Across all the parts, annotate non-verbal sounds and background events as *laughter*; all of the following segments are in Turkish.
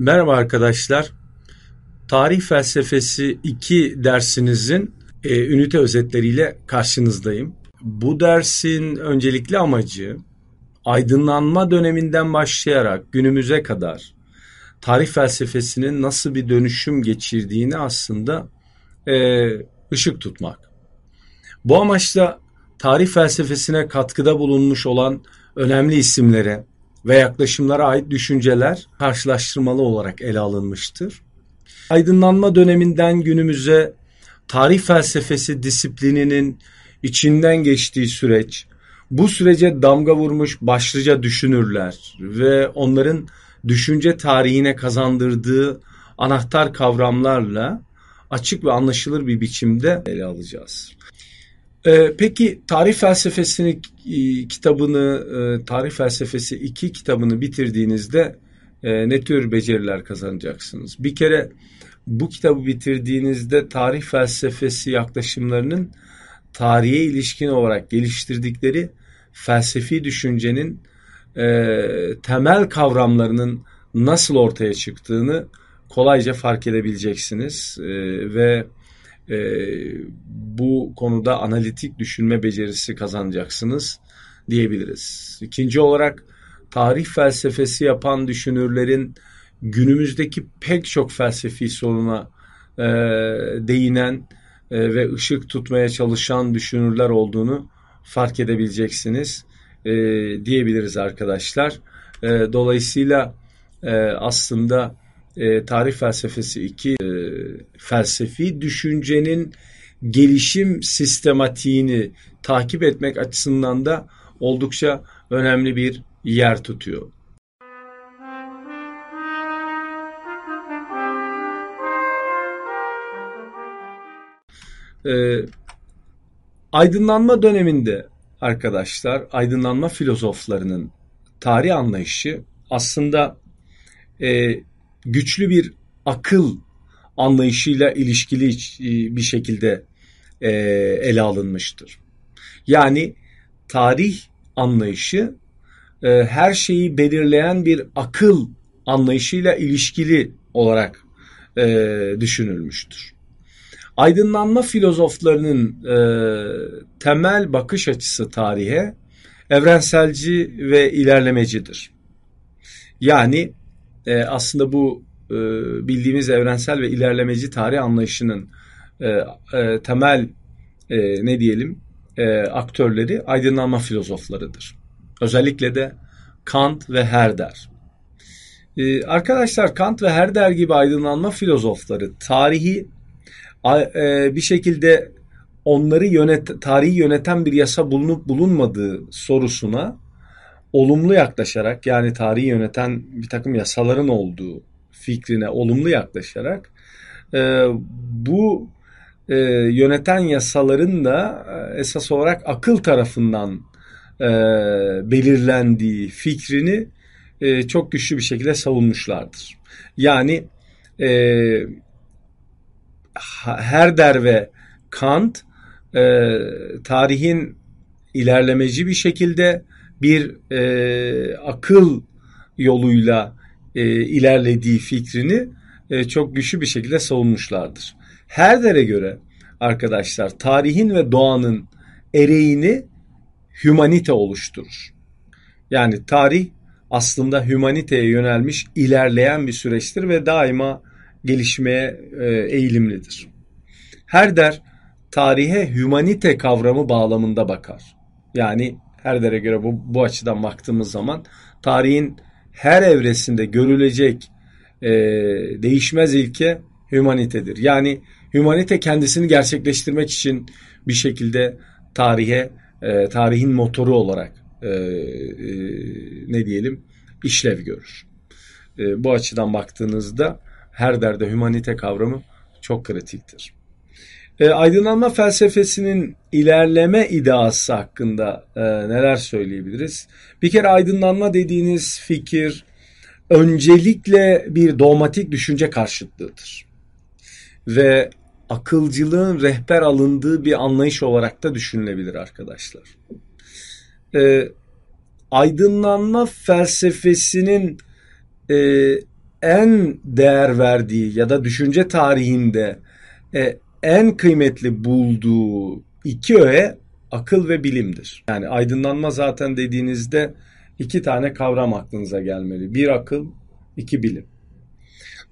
Merhaba arkadaşlar. Tarih felsefesi 2 dersinizin e, ünite özetleriyle karşınızdayım. Bu dersin öncelikli amacı aydınlanma döneminden başlayarak günümüze kadar tarih felsefesinin nasıl bir dönüşüm geçirdiğini aslında e, ışık tutmak. Bu amaçla tarih felsefesine katkıda bulunmuş olan önemli isimlere ve yaklaşımlara ait düşünceler karşılaştırmalı olarak ele alınmıştır. Aydınlanma döneminden günümüze tarih felsefesi disiplininin içinden geçtiği süreç, bu sürece damga vurmuş başlıca düşünürler ve onların düşünce tarihine kazandırdığı anahtar kavramlarla açık ve anlaşılır bir biçimde ele alacağız. Ee, peki tarih felsefesini e, kitabını, e, tarih felsefesi 2 kitabını bitirdiğinizde e, ne tür beceriler kazanacaksınız? Bir kere bu kitabı bitirdiğinizde tarih felsefesi yaklaşımlarının tarihe ilişkin olarak geliştirdikleri felsefi düşüncenin e, temel kavramlarının nasıl ortaya çıktığını kolayca fark edebileceksiniz e, ve e, bu konuda analitik düşünme becerisi kazanacaksınız diyebiliriz. İkinci olarak tarih felsefesi yapan düşünürlerin günümüzdeki pek çok felsefi soruna e, değinen e, ve ışık tutmaya çalışan düşünürler olduğunu fark edebileceksiniz e, diyebiliriz arkadaşlar. E, dolayısıyla e, aslında e, tarih felsefesi 2 e, felsefi düşüncenin gelişim sistematiğini takip etmek açısından da oldukça önemli bir yer tutuyor. E, aydınlanma döneminde arkadaşlar aydınlanma filozoflarının tarih anlayışı aslında e, güçlü bir akıl anlayışıyla ilişkili e, bir şekilde e, ele alınmıştır. Yani tarih anlayışı e, her şeyi belirleyen bir akıl anlayışıyla ilişkili olarak düşünülmüştür. Aydınlanma filozoflarının e, temel bakış açısı tarihe evrenselci ve ilerlemecidir. Yani e, aslında bu e, bildiğimiz evrensel ve ilerlemeci tarih anlayışının e, e, temel e, ne diyelim e, aktörleri aydınlanma filozoflarıdır. Özellikle de Kant ve Herder. Ee, arkadaşlar Kant ve Herder gibi aydınlanma filozofları tarihi e, bir şekilde onları yönet tarihi yöneten bir yasa bulunup bulunmadığı sorusuna olumlu yaklaşarak yani tarihi yöneten bir takım yasaların olduğu fikrine olumlu yaklaşarak e, bu e, yöneten yasaların da e, esas olarak akıl tarafından e, belirlendiği fikrini e, çok güçlü bir şekilde savunmuşlardır. Yani e, Herder ve Kant e, tarihin ilerlemeci bir şekilde bir e, akıl yoluyla e, ilerlediği fikrini e, çok güçlü bir şekilde savunmuşlardır. Herder'e göre arkadaşlar tarihin ve doğanın ereğini hümanite oluşturur. Yani tarih aslında hümaniteye yönelmiş ilerleyen bir süreçtir ve daima gelişmeye e, eğilimlidir. Herder tarihe hümanite kavramı bağlamında bakar. Yani Herder'e göre bu, bu açıdan baktığımız zaman tarihin her evresinde görülecek e, değişmez ilke hümanitedir. Yani hümanite kendisini gerçekleştirmek için bir şekilde tarihe, e, tarihin motoru olarak e, e, ne diyelim işlev görür. E, bu açıdan baktığınızda her derde hümanite kavramı çok kritiktir. E, aydınlanma felsefesinin ilerleme iddiası hakkında e, neler söyleyebiliriz? Bir kere aydınlanma dediğiniz fikir öncelikle bir dogmatik düşünce karşıtlığıdır. Ve akılcılığın rehber alındığı bir anlayış olarak da düşünülebilir arkadaşlar. E, aydınlanma felsefesinin e, en değer verdiği ya da düşünce tarihinde e, en kıymetli bulduğu iki öğe akıl ve bilimdir. Yani aydınlanma zaten dediğinizde iki tane kavram aklınıza gelmeli. Bir akıl, iki bilim.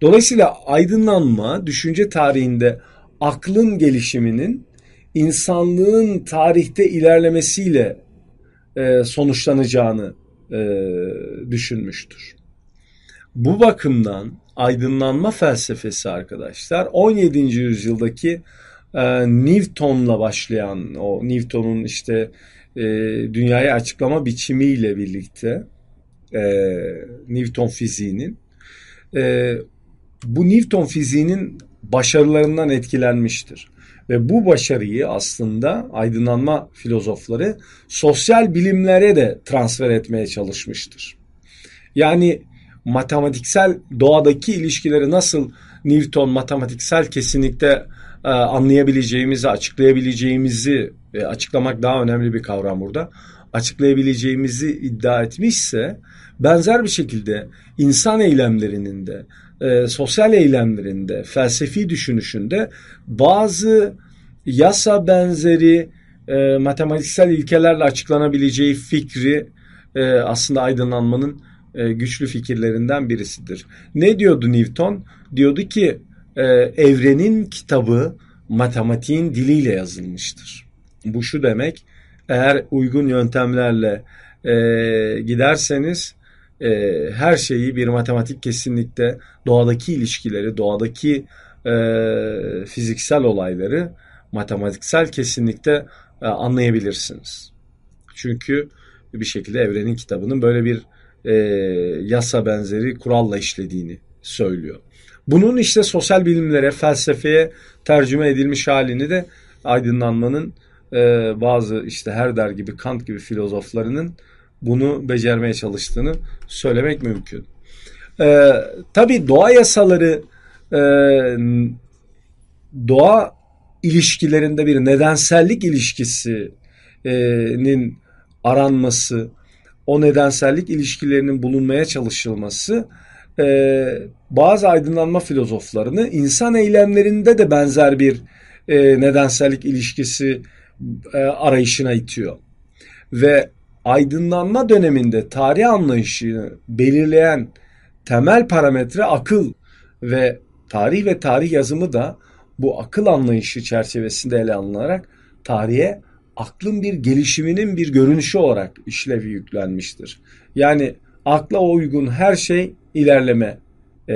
Dolayısıyla aydınlanma düşünce tarihinde aklın gelişiminin insanlığın tarihte ilerlemesiyle e, sonuçlanacağını e, düşünmüştür. Bu bakımdan aydınlanma felsefesi arkadaşlar 17. yüzyıldaki e, Newton'la başlayan o Newton'un işte e, dünyayı açıklama biçimiyle birlikte e, Newton fiziğinin e, bu Newton fiziğinin başarılarından etkilenmiştir. Ve bu başarıyı aslında aydınlanma filozofları sosyal bilimlere de transfer etmeye çalışmıştır. Yani matematiksel doğadaki ilişkileri nasıl Newton matematiksel kesinlikle e, anlayabileceğimizi, açıklayabileceğimizi e, açıklamak daha önemli bir kavram burada. Açıklayabileceğimizi iddia etmişse benzer bir şekilde insan eylemlerinin de e, sosyal eylemlerinde, felsefi düşünüşünde bazı yasa benzeri e, matematiksel ilkelerle açıklanabileceği fikri e, aslında aydınlanmanın e, güçlü fikirlerinden birisidir. Ne diyordu Newton? Diyordu ki e, evrenin kitabı matematiğin diliyle yazılmıştır. Bu şu demek, eğer uygun yöntemlerle e, giderseniz e, her şeyi bir matematik kesinlikle doğadaki ilişkileri, doğadaki e, fiziksel olayları matematiksel kesinlikle e, anlayabilirsiniz. Çünkü bir şekilde evrenin kitabının böyle bir e, yasa benzeri kuralla işlediğini söylüyor. Bunun işte sosyal bilimlere, felsefeye tercüme edilmiş halini de aydınlanmanın e, bazı işte Herder gibi, Kant gibi filozoflarının bunu becermeye çalıştığını söylemek mümkün. E, tabii doğa yasaları e, doğa ilişkilerinde bir nedensellik ilişkisinin aranması, o nedensellik ilişkilerinin bulunmaya çalışılması e, bazı aydınlanma filozoflarını insan eylemlerinde de benzer bir e, nedensellik ilişkisi e, arayışına itiyor. Ve aydınlanma döneminde tarih anlayışını belirleyen temel parametre akıl ve tarih ve tarih yazımı da bu akıl anlayışı çerçevesinde ele alınarak tarihe aklın bir gelişiminin bir görünüşü olarak işlevi yüklenmiştir. Yani akla uygun her şey ilerleme e,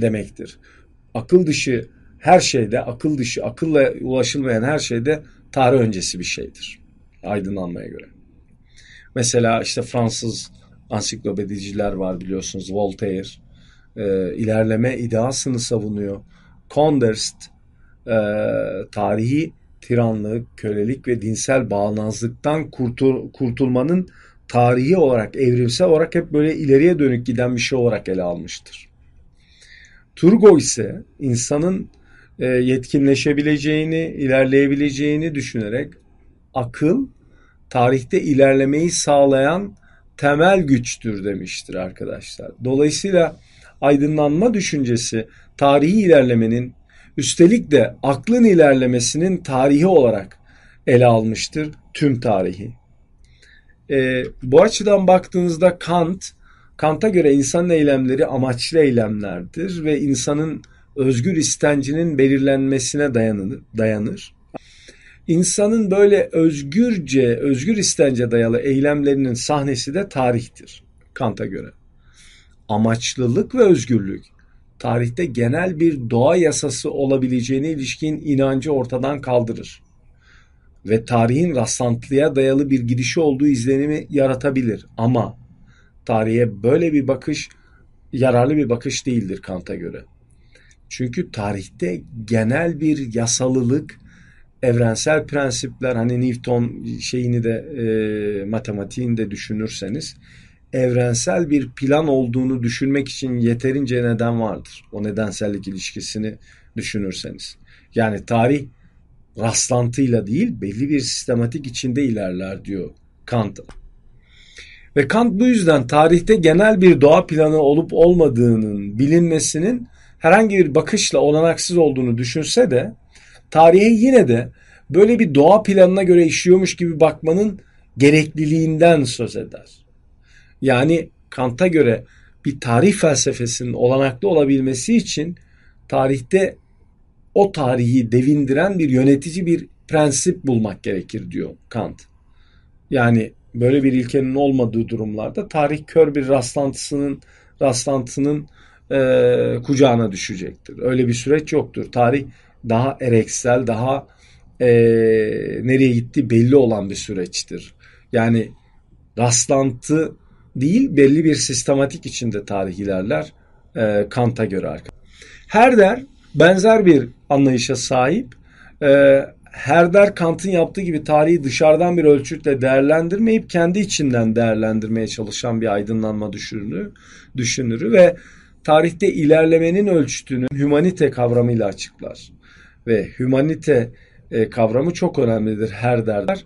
demektir. Akıl dışı her şeyde, akıl dışı, akılla ulaşılmayan her şeyde tarih öncesi bir şeydir. Aydınlanmaya göre. Mesela işte Fransız ansiklopediciler var biliyorsunuz. Voltaire e, ilerleme iddiasını savunuyor. Condorcet e, tarihi tiranlık, kölelik ve dinsel bağnazlıktan kurtul, kurtulmanın tarihi olarak, evrimsel olarak hep böyle ileriye dönük giden bir şey olarak ele almıştır. Turgo ise insanın e, yetkinleşebileceğini, ilerleyebileceğini düşünerek akıl tarihte ilerlemeyi sağlayan temel güçtür demiştir arkadaşlar. Dolayısıyla aydınlanma düşüncesi tarihi ilerlemenin üstelik de aklın ilerlemesinin tarihi olarak ele almıştır tüm tarihi. E, bu açıdan baktığınızda Kant, Kant'a göre insan eylemleri amaçlı eylemlerdir ve insanın özgür istencinin belirlenmesine dayanır. dayanır. İnsanın böyle özgürce, özgür istence dayalı eylemlerinin sahnesi de tarihtir Kant'a göre. Amaçlılık ve özgürlük tarihte genel bir doğa yasası olabileceğine ilişkin inancı ortadan kaldırır ve tarihin rastlantılıya dayalı bir gidişi olduğu izlenimi yaratabilir. Ama tarihe böyle bir bakış yararlı bir bakış değildir Kant'a göre. Çünkü tarihte genel bir yasalılık, evrensel prensipler hani Newton şeyini de e, matematiğini de düşünürseniz evrensel bir plan olduğunu düşünmek için yeterince neden vardır. O nedensellik ilişkisini düşünürseniz. Yani tarih rastlantıyla değil belli bir sistematik içinde ilerler diyor Kant. Ve Kant bu yüzden tarihte genel bir doğa planı olup olmadığının bilinmesinin herhangi bir bakışla olanaksız olduğunu düşünse de tarihe yine de böyle bir doğa planına göre işliyormuş gibi bakmanın gerekliliğinden söz eder. Yani Kant'a göre bir tarih felsefesinin olanaklı olabilmesi için tarihte o tarihi devindiren bir yönetici bir prensip bulmak gerekir diyor Kant. Yani böyle bir ilkenin olmadığı durumlarda tarih kör bir rastlantısının rastlantının e, kucağına düşecektir. Öyle bir süreç yoktur. Tarih daha ereksel, daha e, nereye gitti belli olan bir süreçtir. Yani rastlantı değil belli bir sistematik içinde tarih ilerler e, Kant'a göre arkadaşlar. Herder benzer bir anlayışa sahip. E, Herder Kant'ın yaptığı gibi tarihi dışarıdan bir ölçütle değerlendirmeyip kendi içinden değerlendirmeye çalışan bir aydınlanma düşünürü, düşünürü ve tarihte ilerlemenin ölçütünü humanite kavramıyla açıklar. Ve humanite e, kavramı çok önemlidir Herder'der.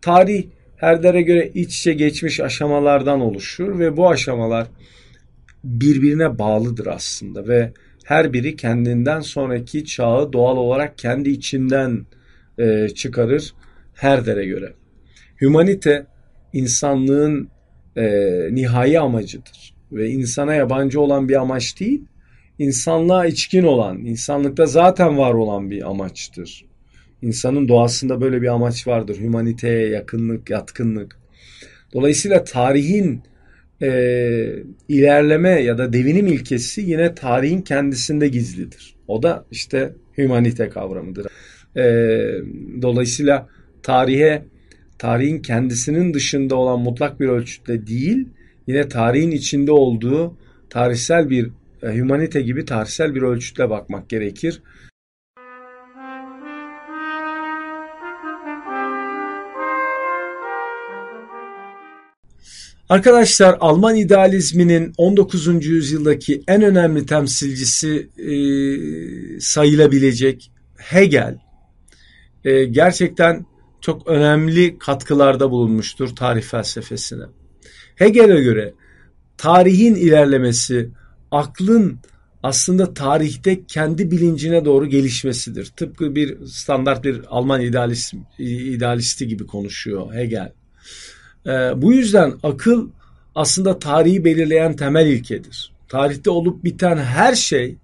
Tarih Herder'e göre iç içe geçmiş aşamalardan oluşur ve bu aşamalar birbirine bağlıdır aslında ve her biri kendinden sonraki çağı doğal olarak kendi içinden e, çıkarır Herder'e göre. Humanite insanlığın e, nihai amacıdır ve insana yabancı olan bir amaç değil, insanlığa içkin olan, insanlıkta zaten var olan bir amaçtır. İnsanın doğasında böyle bir amaç vardır. Humaniteye yakınlık, yatkınlık. Dolayısıyla tarihin e, ilerleme ya da devinim ilkesi yine tarihin kendisinde gizlidir. O da işte humanite kavramıdır. E, dolayısıyla tarihe, tarihin kendisinin dışında olan mutlak bir ölçütte değil, yine tarihin içinde olduğu tarihsel bir e, humanite gibi tarihsel bir ölçütle bakmak gerekir. Arkadaşlar Alman idealizminin 19. yüzyıldaki en önemli temsilcisi e, sayılabilecek Hegel e, gerçekten çok önemli katkılarda bulunmuştur tarih felsefesine. Hegel'e göre tarihin ilerlemesi aklın aslında tarihte kendi bilincine doğru gelişmesidir. Tıpkı bir standart bir Alman idealist, idealisti gibi konuşuyor Hegel. Ee, bu yüzden akıl aslında tarihi belirleyen temel ilkedir. Tarihte olup biten her şey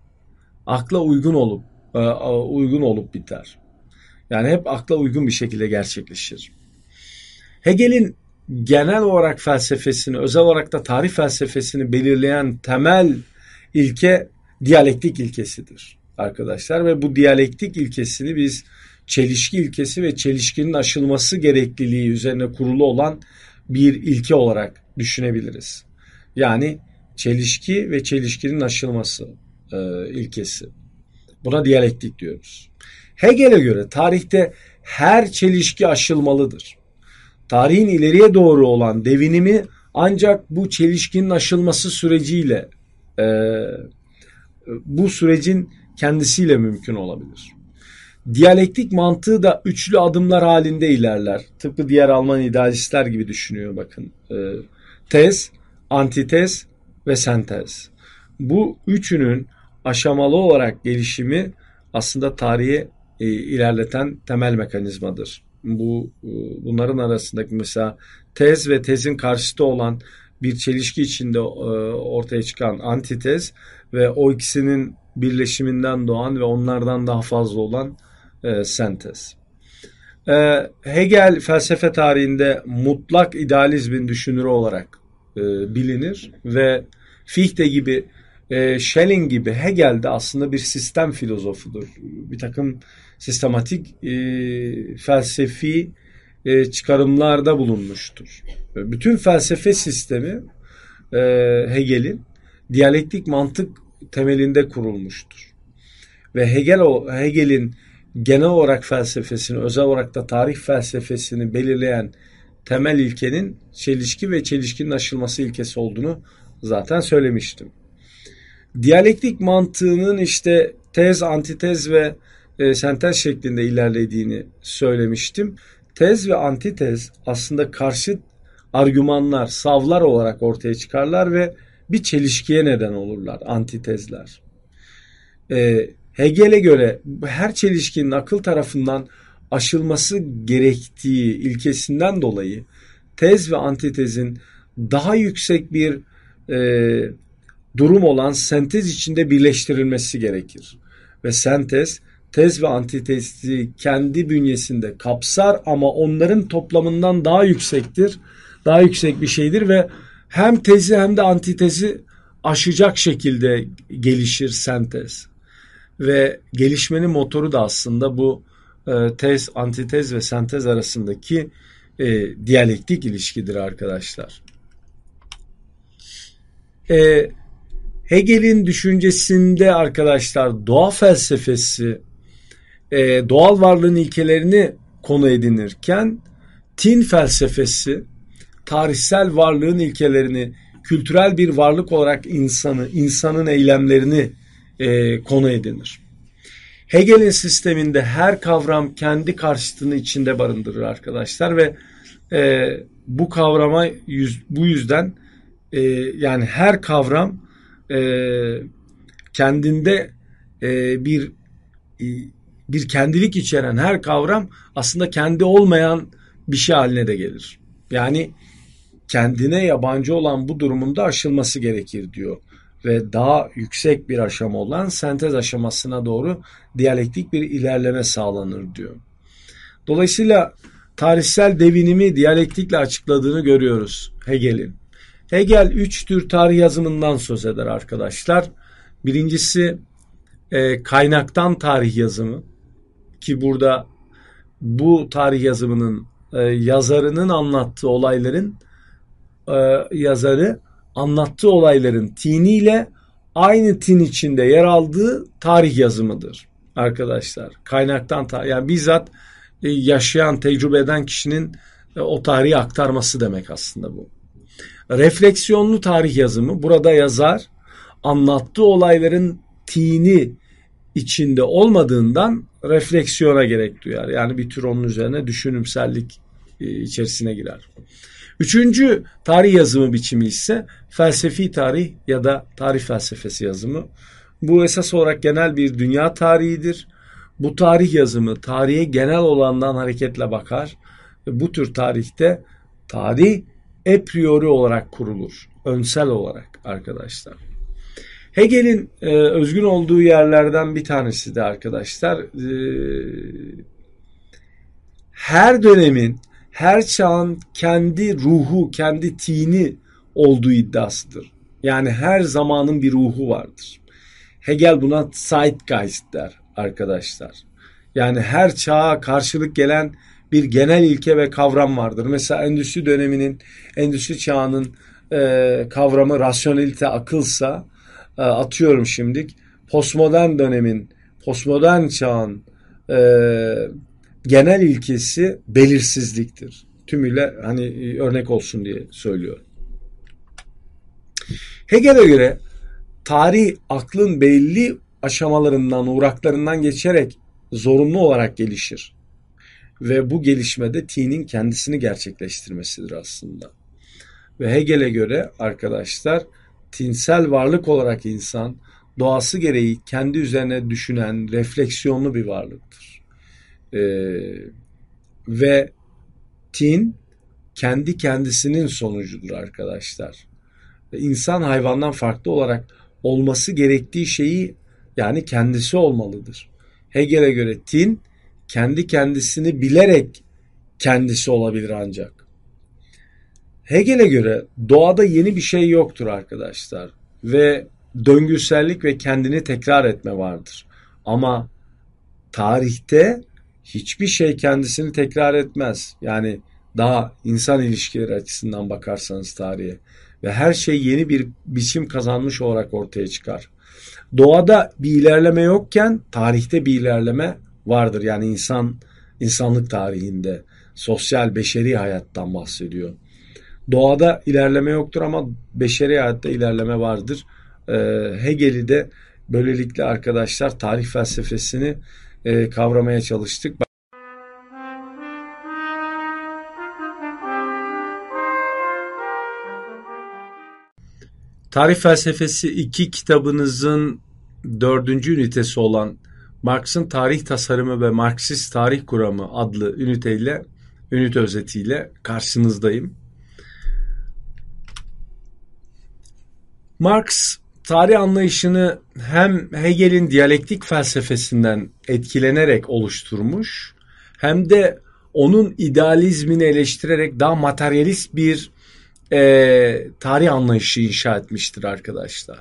akla uygun olup e, uygun olup biter. Yani hep akla uygun bir şekilde gerçekleşir. Hegel'in genel olarak felsefesini, özel olarak da tarih felsefesini belirleyen temel ilke diyalektik ilkesidir arkadaşlar ve bu diyalektik ilkesini biz çelişki ilkesi ve çelişkinin aşılması gerekliliği üzerine kurulu olan bir ilke olarak düşünebiliriz. Yani çelişki ve çelişkinin aşılması e, ilkesi. Buna diyalektik diyoruz. Hegel'e göre tarihte her çelişki aşılmalıdır. Tarihin ileriye doğru olan devinimi ancak bu çelişkinin aşılması süreciyle e, bu sürecin kendisiyle mümkün olabilir. Diyalektik mantığı da üçlü adımlar halinde ilerler. Tıpkı diğer Alman idealistler gibi düşünüyor bakın. E, tez, antitez ve sentez. Bu üçünün aşamalı olarak gelişimi aslında tarihi e, ilerleten temel mekanizmadır. Bu e, bunların arasındaki mesela tez ve tezin karşıtı olan bir çelişki içinde e, ortaya çıkan antitez ve o ikisinin birleşiminden doğan ve onlardan daha fazla olan e, sentez. E, Hegel felsefe tarihinde mutlak idealizmin düşünürü olarak e, bilinir ve Fichte gibi e, Schelling gibi Hegel de aslında bir sistem filozofudur. Bir takım sistematik e, felsefi e, çıkarımlarda bulunmuştur. Bütün felsefe sistemi e, Hegel'in diyalektik mantık temelinde kurulmuştur. Ve Hegel o Hegel'in genel olarak felsefesini, özel olarak da tarih felsefesini belirleyen temel ilkenin çelişki ve çelişkinin aşılması ilkesi olduğunu zaten söylemiştim. Diyalektik mantığının işte tez, antitez ve e, sentez şeklinde ilerlediğini söylemiştim. Tez ve antitez aslında karşıt argümanlar, savlar olarak ortaya çıkarlar ve bir çelişkiye neden olurlar, antitezler. Ee, Hegel'e göre her çelişkinin akıl tarafından aşılması gerektiği ilkesinden dolayı tez ve antitezin daha yüksek bir e, durum olan sentez içinde birleştirilmesi gerekir. Ve sentez tez ve antitezi kendi bünyesinde kapsar ama onların toplamından daha yüksektir. Daha yüksek bir şeydir ve hem tezi hem de antitezi aşacak şekilde gelişir sentez. Ve gelişmenin motoru da aslında bu e, tez, antitez ve sentez arasındaki e, diyalektik ilişkidir arkadaşlar. E, Hegel'in düşüncesinde arkadaşlar doğa felsefesi e, doğal varlığın ilkelerini konu edinirken tin felsefesi tarihsel varlığın ilkelerini kültürel bir varlık olarak insanı, insanın eylemlerini e, konu edinir. Hegel'in sisteminde her kavram kendi karşıtını içinde barındırır arkadaşlar ve e, bu kavrama yüz, bu yüzden e, yani her kavram e, kendinde e, bir e, bir kendilik içeren her kavram aslında kendi olmayan bir şey haline de gelir. Yani kendine yabancı olan bu durumunda aşılması gerekir diyor ve daha yüksek bir aşama olan sentez aşamasına doğru diyalektik bir ilerleme sağlanır diyor. Dolayısıyla tarihsel devinimi diyalektikle açıkladığını görüyoruz Hegel'in. Hegel üç tür tarih yazımından söz eder arkadaşlar. Birincisi e, kaynaktan tarih yazımı ki burada bu tarih yazımının e, yazarının anlattığı olayların e, yazarı anlattığı olayların tiniyle aynı tin içinde yer aldığı tarih yazımıdır arkadaşlar. Kaynaktan tarih yani bizzat e, yaşayan, tecrübe eden kişinin e, o tarihi aktarması demek aslında bu. Refleksiyonlu tarih yazımı burada yazar anlattığı olayların tini içinde olmadığından refleksiyona gerek duyar. Yani bir tür onun üzerine düşünümsellik içerisine girer. Üçüncü tarih yazımı biçimi ise felsefi tarih ya da tarih felsefesi yazımı. Bu esas olarak genel bir dünya tarihidir. Bu tarih yazımı tarihe genel olandan hareketle bakar. Bu tür tarihte tarih a priori olarak kurulur. Önsel olarak arkadaşlar. Hegel'in e, özgün olduğu yerlerden bir tanesi de arkadaşlar e, her dönemin, her çağın kendi ruhu, kendi tini olduğu iddiasıdır. Yani her zamanın bir ruhu vardır. Hegel buna Zeitgeist der arkadaşlar. Yani her çağa karşılık gelen bir genel ilke ve kavram vardır. Mesela endüstri döneminin, endüstri çağının e, kavramı rasyonelite, akılsa e, atıyorum şimdik postmodern dönemin, postmodern çağın e, genel ilkesi belirsizliktir. Tümüyle hani e, örnek olsun diye söylüyorum. Hegel'e göre tarih aklın belli aşamalarından, uğraklarından geçerek zorunlu olarak gelişir. Ve bu gelişmede T'nin kendisini gerçekleştirmesidir aslında. Ve Hegel'e göre arkadaşlar tinsel varlık olarak insan doğası gereği kendi üzerine düşünen, refleksiyonlu bir varlıktır. Ee, ve tin kendi kendisinin sonucudur arkadaşlar. İnsan hayvandan farklı olarak olması gerektiği şeyi yani kendisi olmalıdır. Hegel'e göre tin kendi kendisini bilerek kendisi olabilir ancak. Hegel'e göre doğada yeni bir şey yoktur arkadaşlar ve döngüsellik ve kendini tekrar etme vardır. Ama tarihte hiçbir şey kendisini tekrar etmez. Yani daha insan ilişkileri açısından bakarsanız tarihe ve her şey yeni bir biçim kazanmış olarak ortaya çıkar. Doğada bir ilerleme yokken tarihte bir ilerleme vardır. Yani insan insanlık tarihinde sosyal beşeri hayattan bahsediyor. Doğada ilerleme yoktur ama beşeri hayatta ilerleme vardır. E, Hegel'i de böylelikle arkadaşlar tarih felsefesini e, kavramaya çalıştık. Tarih Felsefesi 2 kitabınızın dördüncü ünitesi olan Marx'ın Tarih Tasarımı ve Marksist Tarih Kuramı adlı üniteyle, ünite özetiyle karşınızdayım. Marx tarih anlayışını hem Hegel'in diyalektik felsefesinden etkilenerek oluşturmuş hem de onun idealizmini eleştirerek daha materyalist bir e, tarih anlayışı inşa etmiştir arkadaşlar.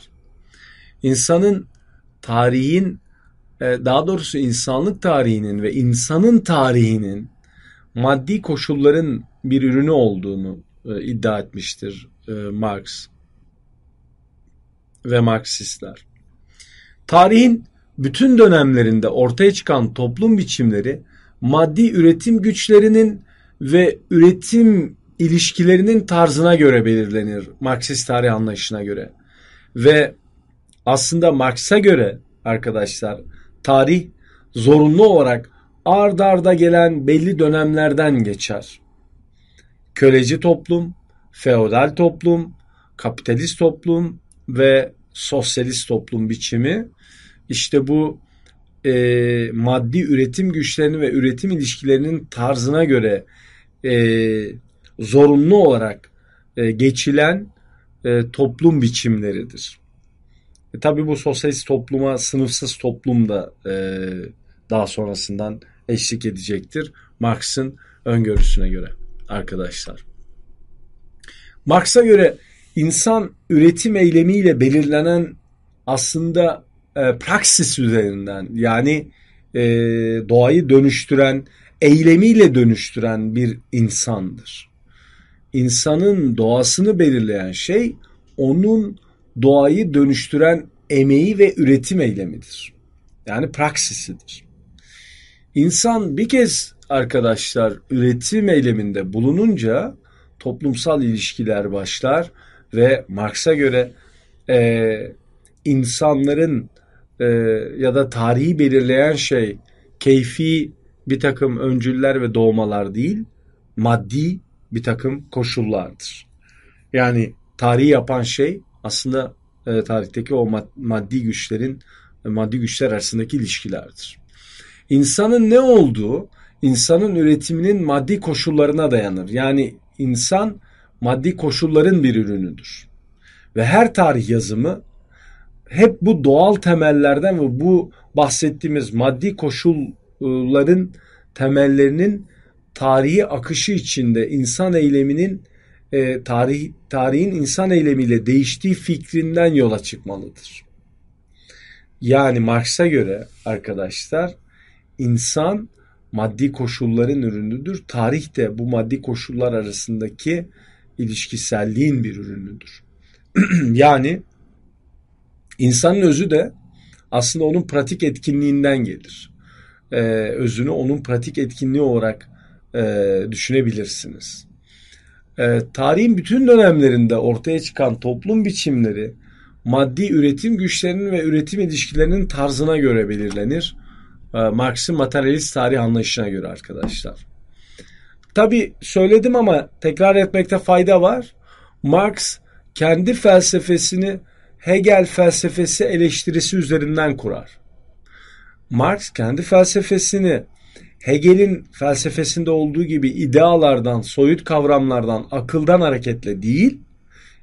İnsanın tarihin e, daha doğrusu insanlık tarihinin ve insanın tarihinin maddi koşulların bir ürünü olduğunu e, iddia etmiştir e, Marx ve Marksistler. Tarihin bütün dönemlerinde ortaya çıkan toplum biçimleri maddi üretim güçlerinin ve üretim ilişkilerinin tarzına göre belirlenir Marksist tarih anlayışına göre. Ve aslında Marx'a göre arkadaşlar tarih zorunlu olarak ard arda gelen belli dönemlerden geçer. Köleci toplum, feodal toplum, kapitalist toplum ve sosyalist toplum biçimi işte bu e, maddi üretim güçlerini ve üretim ilişkilerinin tarzına göre e, zorunlu olarak e, geçilen e, toplum biçimleridir. E, tabii bu sosyalist topluma sınıfsız toplum da e, daha sonrasından eşlik edecektir. Marx'ın öngörüsüne göre arkadaşlar. Marx'a göre insan üretim eylemiyle belirlenen aslında e, praksis üzerinden yani e, doğayı dönüştüren, eylemiyle dönüştüren bir insandır. İnsanın doğasını belirleyen şey onun doğayı dönüştüren emeği ve üretim eylemidir. Yani praksisidir. İnsan bir kez arkadaşlar üretim eyleminde bulununca toplumsal ilişkiler başlar ve Marx'a göre e, insanların e, ya da tarihi belirleyen şey keyfi bir takım öncüller ve doğmalar değil, maddi bir takım koşullardır. Yani tarihi yapan şey aslında e, tarihteki o maddi güçlerin maddi güçler arasındaki ilişkilerdir. İnsanın ne olduğu insanın üretiminin maddi koşullarına dayanır. Yani insan maddi koşulların bir ürünüdür. Ve her tarih yazımı hep bu doğal temellerden ve bu bahsettiğimiz maddi koşulların temellerinin tarihi akışı içinde insan eyleminin e, tarih, tarihin insan eylemiyle değiştiği fikrinden yola çıkmalıdır. Yani Marx'a göre arkadaşlar insan maddi koşulların ürünüdür. Tarih de bu maddi koşullar arasındaki ilişkiselliğin bir ürünüdür. *clears throat* yani insanın özü de aslında onun pratik etkinliğinden gelir. Ee, özünü onun pratik etkinliği olarak e, düşünebilirsiniz. Ee, tarihin bütün dönemlerinde ortaya çıkan toplum biçimleri maddi üretim güçlerinin ve üretim ilişkilerinin tarzına göre belirlenir. Ee, Marx'ın materyalist tarih anlayışına göre arkadaşlar. Tabi söyledim ama tekrar etmekte fayda var. Marx kendi felsefesini Hegel felsefesi eleştirisi üzerinden kurar. Marx kendi felsefesini Hegel'in felsefesinde olduğu gibi idealardan, soyut kavramlardan, akıldan hareketle değil,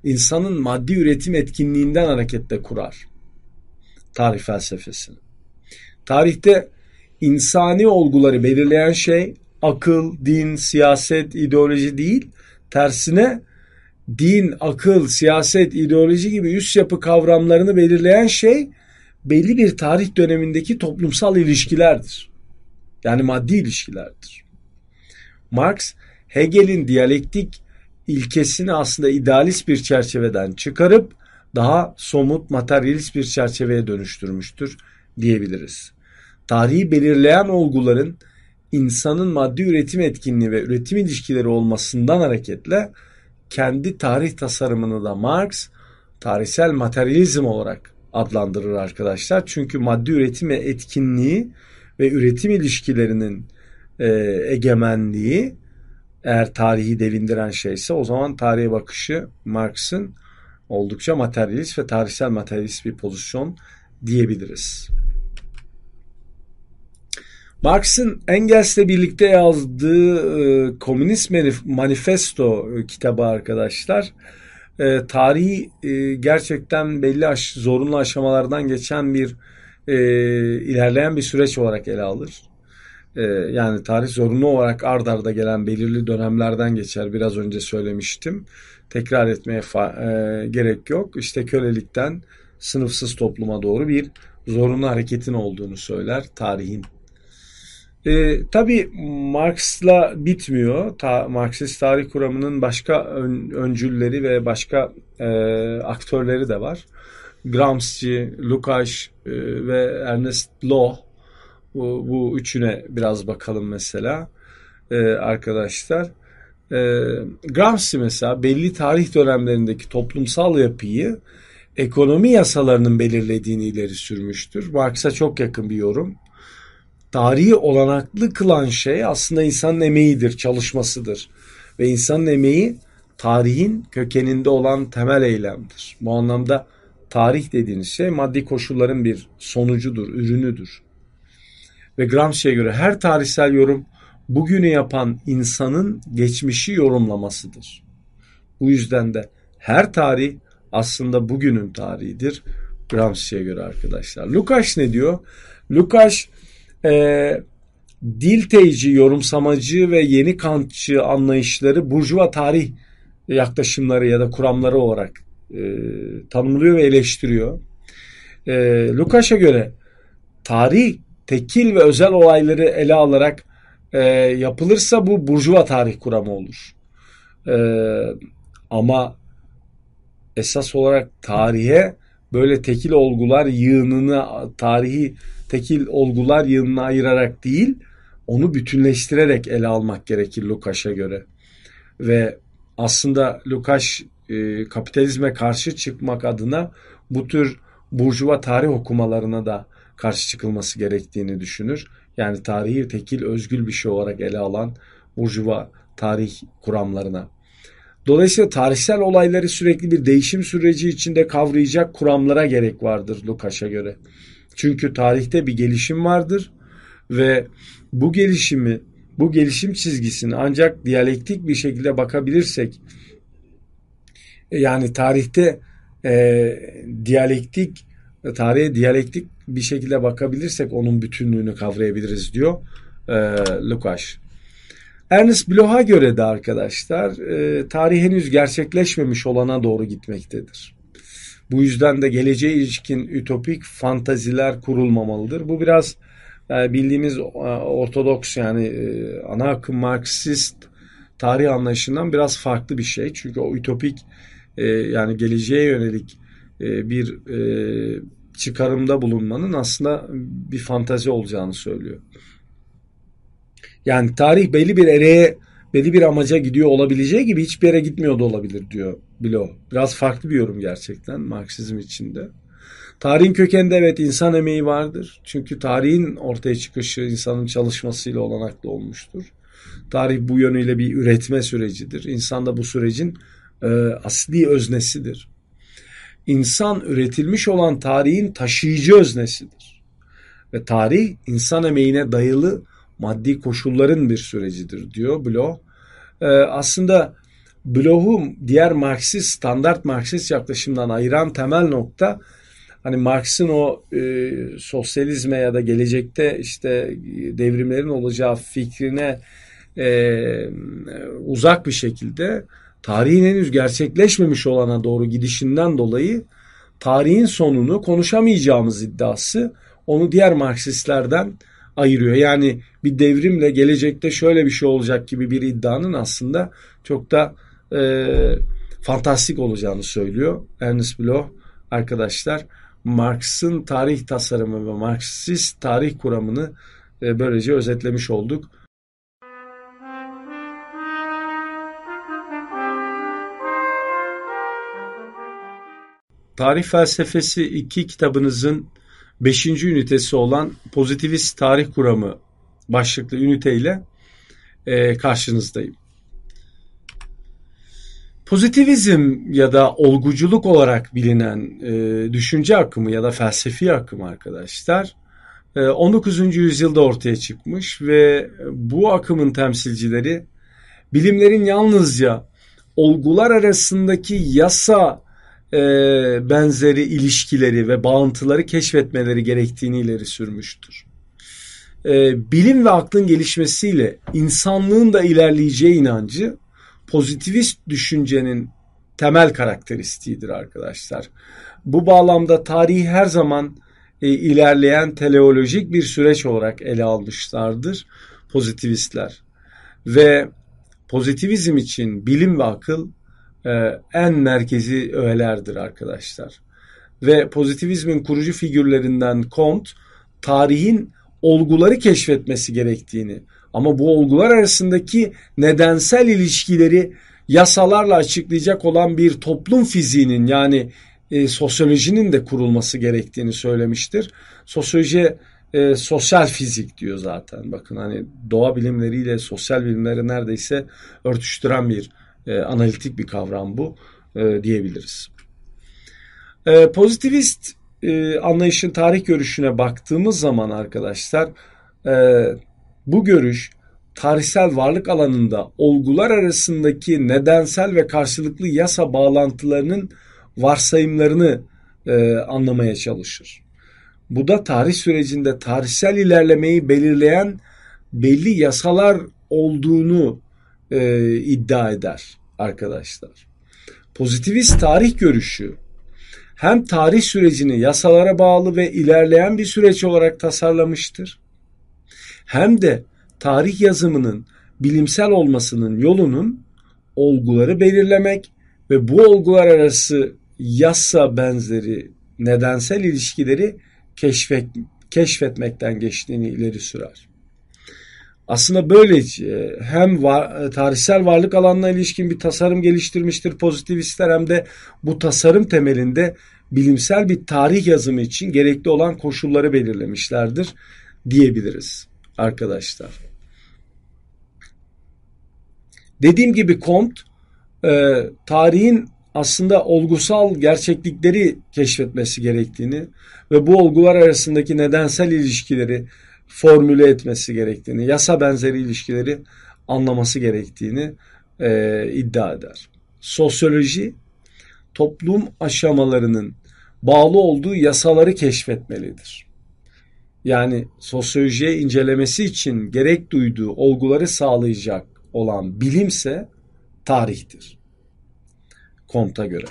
insanın maddi üretim etkinliğinden hareketle kurar. Tarih felsefesini. Tarihte insani olguları belirleyen şey akıl, din, siyaset, ideoloji değil, tersine din, akıl, siyaset, ideoloji gibi üst yapı kavramlarını belirleyen şey belli bir tarih dönemindeki toplumsal ilişkilerdir. Yani maddi ilişkilerdir. Marx, Hegel'in diyalektik ilkesini aslında idealist bir çerçeveden çıkarıp daha somut, materyalist bir çerçeveye dönüştürmüştür diyebiliriz. Tarihi belirleyen olguların insanın maddi üretim etkinliği ve üretim ilişkileri olmasından hareketle kendi tarih tasarımını da Marx tarihsel materyalizm olarak adlandırır arkadaşlar. Çünkü maddi üretim etkinliği ve üretim ilişkilerinin e, egemenliği eğer tarihi devindiren şeyse o zaman tarihe bakışı Marx'ın oldukça materyalist ve tarihsel materyalist bir pozisyon diyebiliriz. Marx'ın Engels'le birlikte yazdığı e, Komünist Manifesto e, kitabı arkadaşlar e, tarihi e, gerçekten belli aş zorunlu aşamalardan geçen bir e, ilerleyen bir süreç olarak ele alır. E, yani tarih zorunlu olarak ard arda gelen belirli dönemlerden geçer. Biraz önce söylemiştim. Tekrar etmeye e, gerek yok. İşte kölelikten sınıfsız topluma doğru bir zorunlu hareketin olduğunu söyler tarihin. E, tabii Marx'la bitmiyor. Ta, Marksist tarih kuramının başka ön, öncülleri ve başka e, aktörleri de var. Gramsci, Lukács e, ve Ernest Bloch bu, bu üçüne biraz bakalım mesela e, arkadaşlar. E, Gramsci mesela belli tarih dönemlerindeki toplumsal yapıyı ekonomi yasalarının belirlediğini ileri sürmüştür. Marx'a çok yakın bir yorum. Tarihi olanaklı kılan şey aslında insanın emeğidir, çalışmasıdır. Ve insanın emeği tarihin kökeninde olan temel eylemdir. Bu anlamda tarih dediğiniz şey maddi koşulların bir sonucudur, ürünüdür. Ve Gramsci'ye göre her tarihsel yorum bugünü yapan insanın geçmişi yorumlamasıdır. Bu yüzden de her tarih aslında bugünün tarihidir. Gramsci'ye göre arkadaşlar. Lukács ne diyor? Lukács e, dil teyci, yorumsamacı ve yeni kantçı anlayışları burjuva tarih yaklaşımları ya da kuramları olarak e, tanımlıyor ve eleştiriyor. E, Lukács'a göre tarih tekil ve özel olayları ele alarak e, yapılırsa bu burjuva tarih kuramı olur. E, ama esas olarak tarihe böyle tekil olgular yığınını tarihi tekil olgular yığınına ayırarak değil onu bütünleştirerek ele almak gerekir Lukács'a göre. Ve aslında Lukács e, kapitalizme karşı çıkmak adına bu tür burjuva tarih okumalarına da karşı çıkılması gerektiğini düşünür. Yani tarihi tekil özgül bir şey olarak ele alan burjuva tarih kuramlarına. Dolayısıyla tarihsel olayları sürekli bir değişim süreci içinde kavrayacak kuramlara gerek vardır Lukács'a göre. Çünkü tarihte bir gelişim vardır ve bu gelişimi, bu gelişim çizgisini ancak diyalektik bir şekilde bakabilirsek, yani tarihte e, diyalektik, tarihe diyalektik bir şekilde bakabilirsek onun bütünlüğünü kavrayabiliriz diyor e, Lukács. Ernest Bloch'a göre de arkadaşlar e, tarih henüz gerçekleşmemiş olana doğru gitmektedir. Bu yüzden de geleceğe ilişkin ütopik fantaziler kurulmamalıdır. Bu biraz yani bildiğimiz e, ortodoks yani e, ana akım Marksist tarih anlayışından biraz farklı bir şey. Çünkü o ütopik e, yani geleceğe yönelik bir çıkarımda bulunmanın aslında bir fantazi olacağını söylüyor. Yani tarih belli bir ereğe, belli bir amaca gidiyor olabileceği gibi hiçbir yere gitmiyor da olabilir diyor Bilo. Biraz farklı bir yorum gerçekten Marksizm içinde. Tarihin kökeninde evet insan emeği vardır. Çünkü tarihin ortaya çıkışı insanın çalışmasıyla olanaklı olmuştur. Tarih bu yönüyle bir üretme sürecidir. İnsan da bu sürecin e, asli öznesidir. İnsan üretilmiş olan tarihin taşıyıcı öznesidir. Ve tarih insan emeğine dayalı maddi koşulların bir sürecidir diyor Bloch. Ee, aslında Bloch'u diğer Marksist, standart Marksist yaklaşımdan ayıran temel nokta hani Marx'ın o e, sosyalizme ya da gelecekte işte devrimlerin olacağı fikrine e, uzak bir şekilde tarihin henüz gerçekleşmemiş olana doğru gidişinden dolayı tarihin sonunu konuşamayacağımız iddiası onu diğer Marksistlerden ayırıyor. Yani bir devrimle gelecekte şöyle bir şey olacak gibi bir iddianın aslında çok da e, fantastik olacağını söylüyor Ernest Bloch arkadaşlar. Marx'ın tarih tasarımı ve Marksist tarih kuramını e, böylece özetlemiş olduk. Tarih Felsefesi iki kitabınızın beşinci ünitesi olan Pozitivist Tarih Kuramı başlıklı üniteyle e, karşınızdayım. Pozitivizm ya da olguculuk olarak bilinen e, düşünce akımı ya da felsefi akımı arkadaşlar 19. E, yüzyılda ortaya çıkmış ve bu akımın temsilcileri bilimlerin yalnızca olgular arasındaki yasa e, benzeri ilişkileri ve bağıntıları keşfetmeleri gerektiğini ileri sürmüştür. E, bilim ve aklın gelişmesiyle insanlığın da ilerleyeceği inancı pozitivist düşüncenin temel karakteristiğidir arkadaşlar. Bu bağlamda tarihi her zaman e, ilerleyen teleolojik bir süreç olarak ele almışlardır pozitivistler. Ve pozitivizm için bilim ve akıl en merkezi öğelerdir arkadaşlar. Ve pozitivizmin kurucu figürlerinden Comte tarihin olguları keşfetmesi gerektiğini ama bu olgular arasındaki nedensel ilişkileri yasalarla açıklayacak olan bir toplum fiziğinin yani e, sosyolojinin de kurulması gerektiğini söylemiştir. Sosyoloji e, sosyal fizik diyor zaten. Bakın hani doğa bilimleriyle sosyal bilimleri neredeyse örtüştüren bir e, analitik bir kavram bu e, diyebiliriz. E, pozitivist e, anlayışın tarih görüşüne baktığımız zaman arkadaşlar e, bu görüş tarihsel varlık alanında olgular arasındaki nedensel ve karşılıklı yasa bağlantılarının varsayımlarını e, anlamaya çalışır. Bu da tarih sürecinde tarihsel ilerlemeyi belirleyen belli yasalar olduğunu e, iddia eder arkadaşlar. Pozitivist tarih görüşü hem tarih sürecini yasalara bağlı ve ilerleyen bir süreç olarak tasarlamıştır. Hem de tarih yazımının bilimsel olmasının yolunun olguları belirlemek ve bu olgular arası yasa benzeri nedensel ilişkileri keşfet, keşfetmekten geçtiğini ileri sürer. Aslında böylece hem var, tarihsel varlık alanına ilişkin bir tasarım geliştirmiştir pozitivistler hem de bu tasarım temelinde bilimsel bir tarih yazımı için gerekli olan koşulları belirlemişlerdir diyebiliriz arkadaşlar. Dediğim gibi Comte e, tarihin aslında olgusal gerçeklikleri keşfetmesi gerektiğini ve bu olgular arasındaki nedensel ilişkileri formüle etmesi gerektiğini, yasa benzeri ilişkileri anlaması gerektiğini e, iddia eder. Sosyoloji toplum aşamalarının bağlı olduğu yasaları keşfetmelidir. Yani sosyolojiye incelemesi için gerek duyduğu olguları sağlayacak olan bilimse tarihtir. Comte'a göre.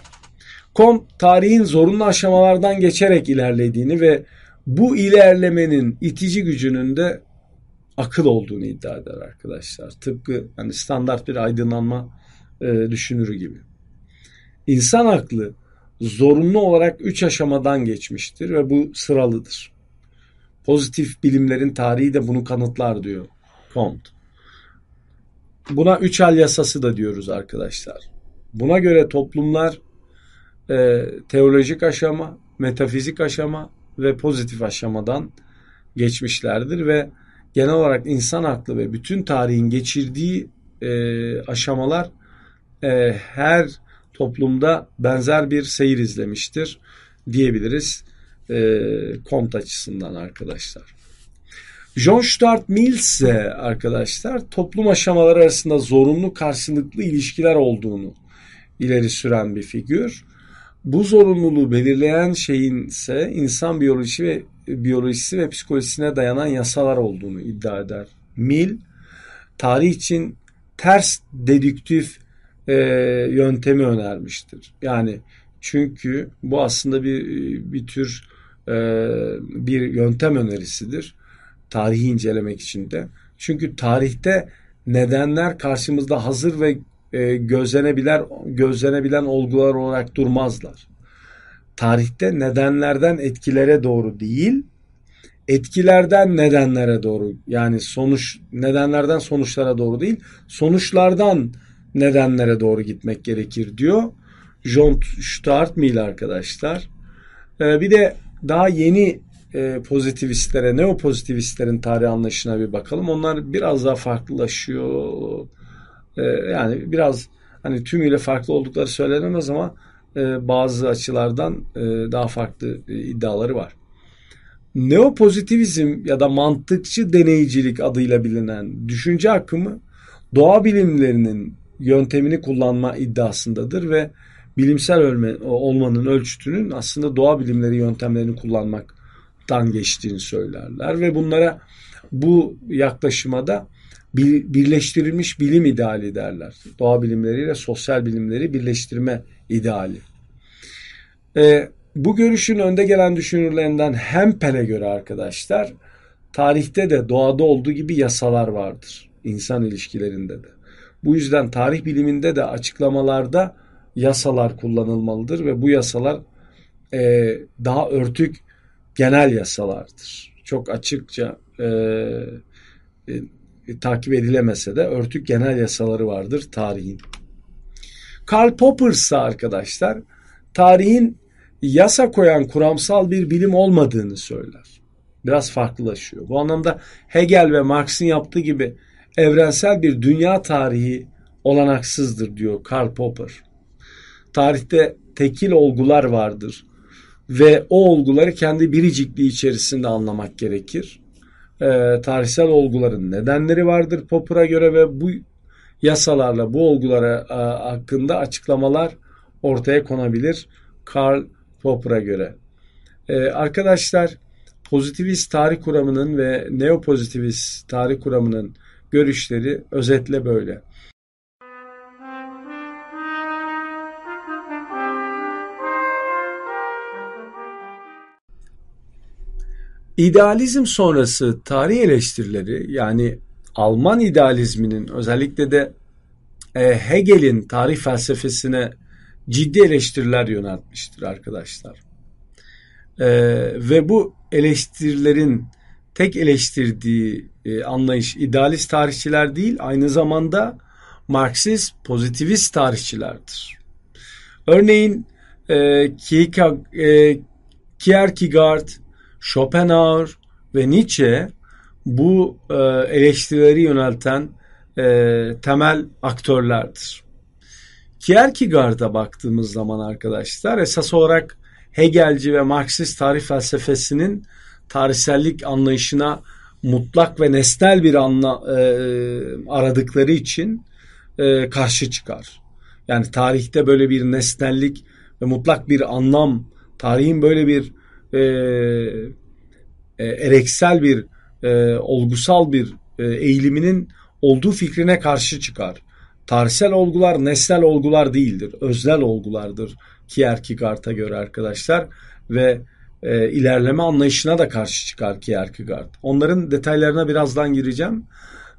Comte tarihin zorunlu aşamalardan geçerek ilerlediğini ve bu ilerlemenin itici gücünün de akıl olduğunu iddia eder arkadaşlar. Tıpkı hani standart bir aydınlanma e, düşünürü gibi. İnsan aklı zorunlu olarak üç aşamadan geçmiştir ve bu sıralıdır. Pozitif bilimlerin tarihi de bunu kanıtlar diyor Comte. Buna üç hal yasası da diyoruz arkadaşlar. Buna göre toplumlar e, teolojik aşama, metafizik aşama ve pozitif aşamadan geçmişlerdir ve genel olarak insan aklı ve bütün tarihin geçirdiği e, aşamalar e, her toplumda benzer bir seyir izlemiştir diyebiliriz e, kont açısından arkadaşlar. John Stuart Mill ise arkadaşlar toplum aşamaları arasında zorunlu karşılıklı ilişkiler olduğunu ileri süren bir figür. Bu zorunluluğu belirleyen şeyin ise insan biyolojisi ve biyolojisi ve psikolojisine dayanan yasalar olduğunu iddia eder. Mill tarih için ters dedüktif e, yöntemi önermiştir. Yani çünkü bu aslında bir bir tür e, bir yöntem önerisidir. Tarihi incelemek için de. Çünkü tarihte nedenler karşımızda hazır ve e, gözlenebilen gözlenebilen olgular olarak durmazlar. Tarihte nedenlerden etkilere doğru değil, etkilerden nedenlere doğru yani sonuç nedenlerden sonuçlara doğru değil, sonuçlardan nedenlere doğru gitmek gerekir diyor. John Stuart Mill arkadaşlar. Ee, bir de daha yeni e, pozitivistlere, neopozitivistlerin tarih anlayışına bir bakalım. Onlar biraz daha farklılaşıyor. Ee, yani biraz hani tümüyle farklı oldukları söylenemez ama e, bazı açılardan e, daha farklı e, iddiaları var. Neopozitivizm ya da mantıkçı deneycilik adıyla bilinen düşünce akımı doğa bilimlerinin yöntemini kullanma iddiasındadır ve bilimsel ölme, olmanın ölçütünün aslında doğa bilimleri yöntemlerini kullanmaktan geçtiğini söylerler ve bunlara bu yaklaşıma da birleştirilmiş bilim ideali derler. Doğa bilimleriyle sosyal bilimleri birleştirme ideali. E, bu görüşün önde gelen düşünürlerinden Hempel'e göre arkadaşlar tarihte de doğada olduğu gibi yasalar vardır. insan ilişkilerinde de. Bu yüzden tarih biliminde de açıklamalarda yasalar kullanılmalıdır ve bu yasalar e, daha örtük genel yasalardır. Çok açıkça e, e, takip edilemese de örtük genel yasaları vardır tarihin. Karl Popper ise arkadaşlar tarihin yasa koyan kuramsal bir bilim olmadığını söyler. Biraz farklılaşıyor. Bu anlamda Hegel ve Marx'ın yaptığı gibi evrensel bir dünya tarihi olanaksızdır diyor Karl Popper. Tarihte tekil olgular vardır ve o olguları kendi biricikliği içerisinde anlamak gerekir. Ee, tarihsel olguların nedenleri vardır Popper'a göre ve bu yasalarla bu olgulara a, hakkında açıklamalar ortaya konabilir Karl Popper'a göre. Ee, arkadaşlar pozitivist tarih kuramının ve neopozitivist tarih kuramının görüşleri özetle böyle. İdealizm sonrası tarih eleştirileri yani Alman idealizminin özellikle de e, Hegel'in tarih felsefesine ciddi eleştiriler yöneltmiştir arkadaşlar. E, ve bu eleştirilerin tek eleştirdiği e, anlayış idealist tarihçiler değil aynı zamanda Marksist pozitivist tarihçilerdir. Örneğin Kierkegaard, Schopenhauer ve Nietzsche bu e, eleştirileri yönelten e, temel aktörlerdir. Kierkegaard'a baktığımız zaman arkadaşlar esas olarak Hegelci ve Marksist tarih felsefesinin tarihsellik anlayışına mutlak ve nesnel bir anla e, aradıkları için e, karşı çıkar. Yani tarihte böyle bir nesnellik ve mutlak bir anlam, tarihin böyle bir e, e, ereksel bir, e, olgusal bir e, eğiliminin olduğu fikrine karşı çıkar. Tarihsel olgular nesnel olgular değildir, öznel olgulardır Kierkegaard'a göre arkadaşlar ve e, ilerleme anlayışına da karşı çıkar Kierkegaard. Onların detaylarına birazdan gireceğim.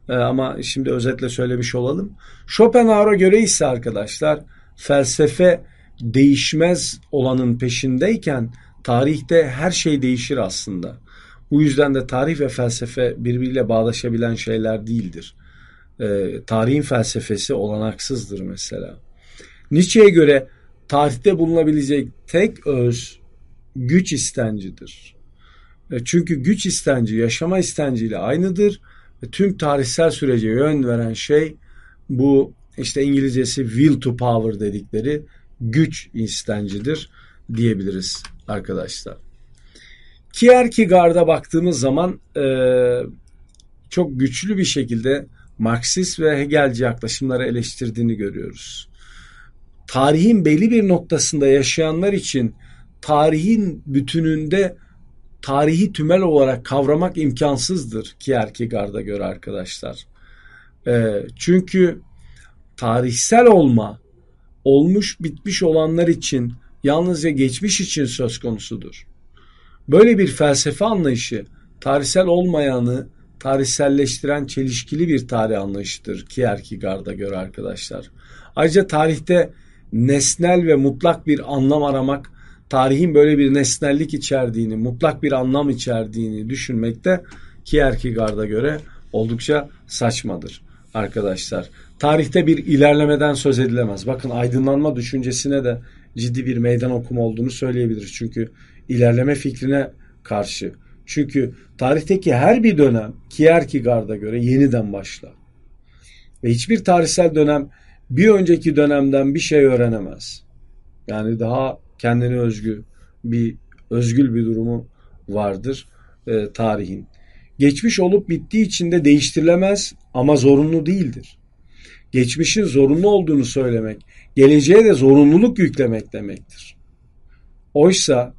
E, ama şimdi özetle söylemiş olalım. Schopenhauer'a göre ise arkadaşlar felsefe değişmez olanın peşindeyken tarihte her şey değişir aslında. Bu yüzden de tarih ve felsefe birbiriyle bağlaşabilen şeyler değildir. E, tarihin felsefesi olanaksızdır mesela. Nietzsche'ye göre tarihte bulunabilecek tek öz güç istencidir. E, çünkü güç istenci yaşama istenciyle aynıdır. Ve tüm tarihsel sürece yön veren şey bu işte İngilizcesi will to power dedikleri güç istencidir diyebiliriz arkadaşlar. Kierkegaard'a baktığımız zaman e, çok güçlü bir şekilde Marksist ve Hegelci yaklaşımları eleştirdiğini görüyoruz. Tarihin belli bir noktasında yaşayanlar için tarihin bütününde tarihi tümel olarak kavramak imkansızdır Kierkegaard'a göre arkadaşlar. E, çünkü tarihsel olma olmuş bitmiş olanlar için yalnızca geçmiş için söz konusudur. Böyle bir felsefe anlayışı tarihsel olmayanı tarihselleştiren çelişkili bir tarih anlayışıdır Kierkegaard'a göre arkadaşlar. Ayrıca tarihte nesnel ve mutlak bir anlam aramak tarihin böyle bir nesnellik içerdiğini, mutlak bir anlam içerdiğini düşünmekte Kierkegaard'a göre oldukça saçmadır arkadaşlar. Tarihte bir ilerlemeden söz edilemez. Bakın aydınlanma düşüncesine de ciddi bir meydan okuma olduğunu söyleyebiliriz. Çünkü ilerleme fikrine karşı. Çünkü tarihteki her bir dönem Kierkegaard'a göre yeniden başlar. Ve hiçbir tarihsel dönem bir önceki dönemden bir şey öğrenemez. Yani daha kendine özgü bir özgül bir durumu vardır e, tarihin. Geçmiş olup bittiği için de değiştirilemez ama zorunlu değildir. Geçmişin zorunlu olduğunu söylemek, geleceğe de zorunluluk yüklemek demektir. Oysa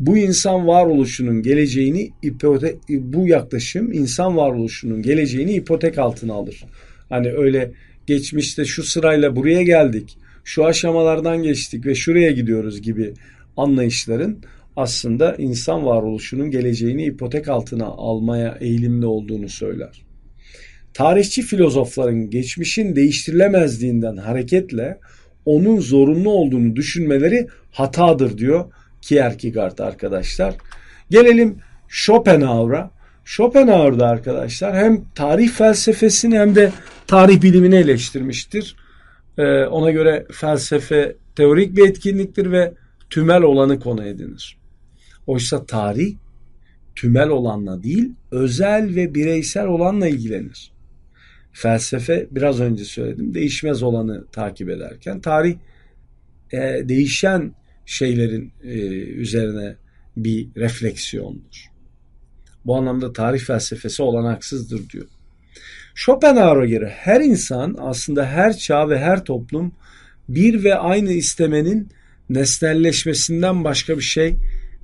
bu insan varoluşunun geleceğini ipotek, bu yaklaşım insan varoluşunun geleceğini ipotek altına alır. Hani öyle geçmişte şu sırayla buraya geldik, şu aşamalardan geçtik ve şuraya gidiyoruz gibi anlayışların aslında insan varoluşunun geleceğini ipotek altına almaya eğilimli olduğunu söyler. Tarihçi filozofların geçmişin değiştirilemezliğinden hareketle onun zorunlu olduğunu düşünmeleri hatadır diyor Kierkegaard arkadaşlar. Gelelim Schopenhauer'a. Schopenhauer da arkadaşlar hem tarih felsefesini hem de tarih bilimini eleştirmiştir. Ee, ona göre felsefe teorik bir etkinliktir ve tümel olanı konu edinir. Oysa tarih tümel olanla değil, özel ve bireysel olanla ilgilenir. Felsefe biraz önce söyledim, değişmez olanı takip ederken tarih e, değişen şeylerin e, üzerine bir refleksiyondur. Bu anlamda tarih felsefesi olanaksızdır diyor. Schopenhauer'a göre her insan aslında her çağ ve her toplum bir ve aynı istemenin nesnelleşmesinden başka bir şey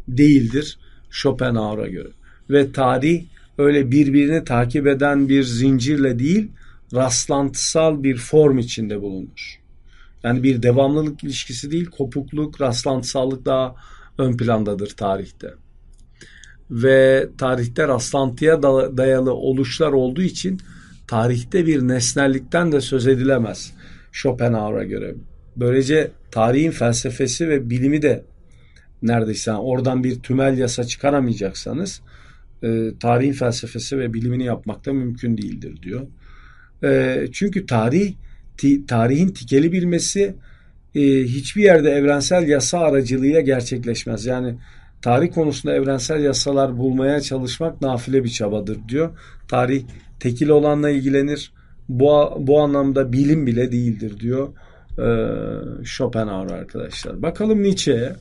değildir Schopenhauer'a göre. Ve tarih öyle birbirini takip eden bir zincirle değil, rastlantısal bir form içinde bulunur. Yani bir devamlılık ilişkisi değil, kopukluk, rastlantısallık daha ön plandadır tarihte. Ve tarihte rastlantıya dayalı oluşlar olduğu için tarihte bir nesnellikten de söz edilemez Schopenhauer'a göre. Böylece tarihin felsefesi ve bilimi de neredeyse oradan bir tümel yasa çıkaramayacaksanız e, tarihin felsefesi ve bilimini yapmak da mümkün değildir diyor. E, çünkü tarih tarihin tikeli bilmesi e, hiçbir yerde evrensel yasa aracılığıyla gerçekleşmez. Yani tarih konusunda evrensel yasalar bulmaya çalışmak nafile bir çabadır diyor. Tarih tekil olanla ilgilenir. Bu, bu anlamda bilim bile değildir diyor e, Schopenhauer arkadaşlar. Bakalım Nietzsche'ye.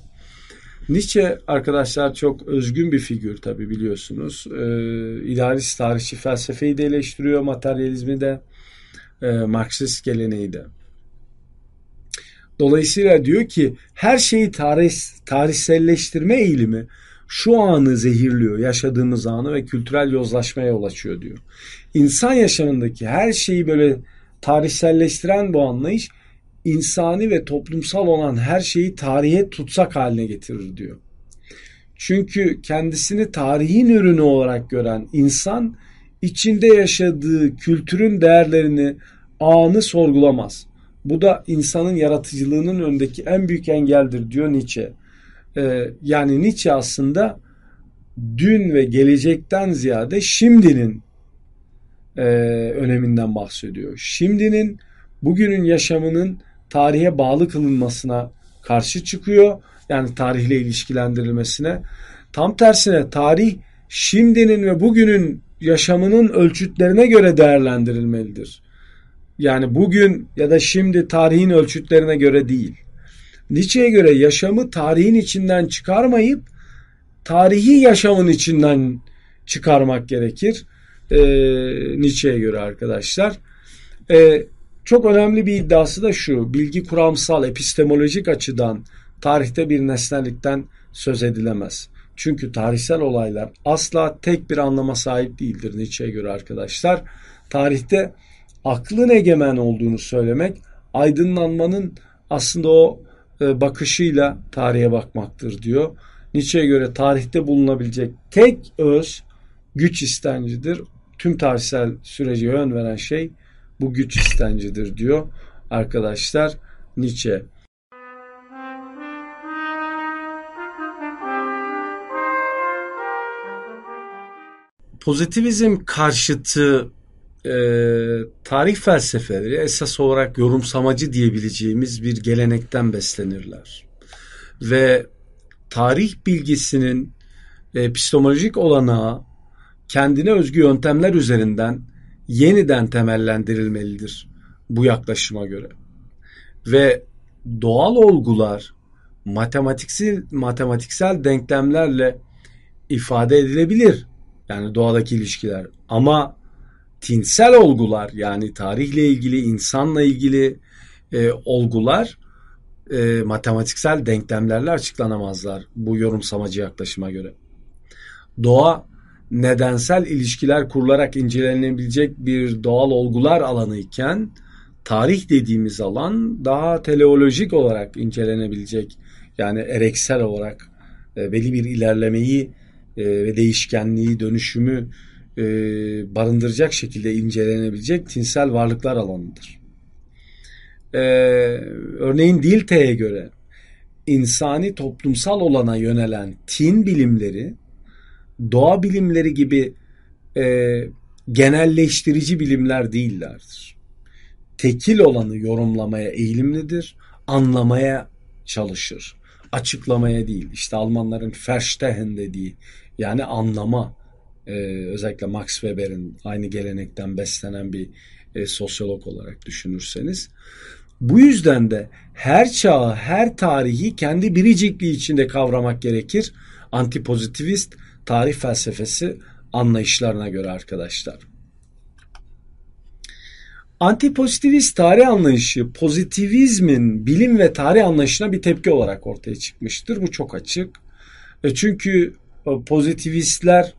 Nietzsche arkadaşlar çok özgün bir figür tabi biliyorsunuz. E, idealist tarihçi felsefeyi de eleştiriyor, materyalizmi de, e, Marksist geleneği de. Dolayısıyla diyor ki her şeyi tarih, tarihselleştirme eğilimi şu anı zehirliyor, yaşadığımız anı ve kültürel yozlaşmaya yol açıyor diyor. İnsan yaşamındaki her şeyi böyle tarihselleştiren bu anlayış insani ve toplumsal olan her şeyi tarihe tutsak haline getirir diyor. Çünkü kendisini tarihin ürünü olarak gören insan içinde yaşadığı kültürün değerlerini, anı sorgulamaz. Bu da insanın yaratıcılığının öndeki en büyük engeldir diyor Nietzsche. Ee, yani Nietzsche aslında dün ve gelecekten ziyade şimdinin e, öneminden bahsediyor. Şimdinin, bugünün yaşamının tarihe bağlı kılınmasına karşı çıkıyor. Yani tarihle ilişkilendirilmesine. Tam tersine tarih şimdinin ve bugünün yaşamının ölçütlerine göre değerlendirilmelidir. Yani bugün ya da şimdi tarihin ölçütlerine göre değil. Nietzsche'ye göre yaşamı tarihin içinden çıkarmayıp tarihi yaşamın içinden çıkarmak gerekir. Ee, Nietzsche'ye göre arkadaşlar. Ee, çok önemli bir iddiası da şu. Bilgi kuramsal, epistemolojik açıdan tarihte bir nesnelikten söz edilemez. Çünkü tarihsel olaylar asla tek bir anlama sahip değildir Nietzsche'ye göre arkadaşlar. Tarihte aklın egemen olduğunu söylemek aydınlanmanın aslında o e, bakışıyla tarihe bakmaktır diyor. Nietzsche'ye göre tarihte bulunabilecek tek öz güç istencidir. Tüm tarihsel sürece yön veren şey bu güç istencidir diyor arkadaşlar Nietzsche. Pozitivizm karşıtı e, tarih felsefeleri esas olarak yorumsamacı diyebileceğimiz bir gelenekten beslenirler. Ve tarih bilgisinin epistemolojik olanağı kendine özgü yöntemler üzerinden yeniden temellendirilmelidir bu yaklaşıma göre. Ve doğal olgular matematiksel matematiksel denklemlerle ifade edilebilir. Yani doğadaki ilişkiler ama tinsel olgular yani tarihle ilgili, insanla ilgili e, olgular e, matematiksel denklemlerle açıklanamazlar bu yorumsamacı yaklaşıma göre. Doğa nedensel ilişkiler kurularak incelenebilecek bir doğal olgular alanı iken tarih dediğimiz alan daha teleolojik olarak incelenebilecek yani ereksel olarak e, belli bir ilerlemeyi ve değişkenliği, dönüşümü e, barındıracak şekilde incelenebilecek tinsel varlıklar alanıdır. E, örneğin Dilte'ye göre insani toplumsal olana yönelen tin bilimleri doğa bilimleri gibi e, genelleştirici bilimler değillerdir. Tekil olanı yorumlamaya eğilimlidir, anlamaya çalışır. Açıklamaya değil. İşte Almanların Verstehen dediği yani anlama e, özellikle Max Weber'in aynı gelenekten beslenen bir e, sosyolog olarak düşünürseniz. Bu yüzden de her çağı, her tarihi kendi biricikliği içinde kavramak gerekir. Antipozitivist tarih felsefesi anlayışlarına göre arkadaşlar. Antipozitivist tarih anlayışı pozitivizmin bilim ve tarih anlayışına bir tepki olarak ortaya çıkmıştır. Bu çok açık. E çünkü pozitivistler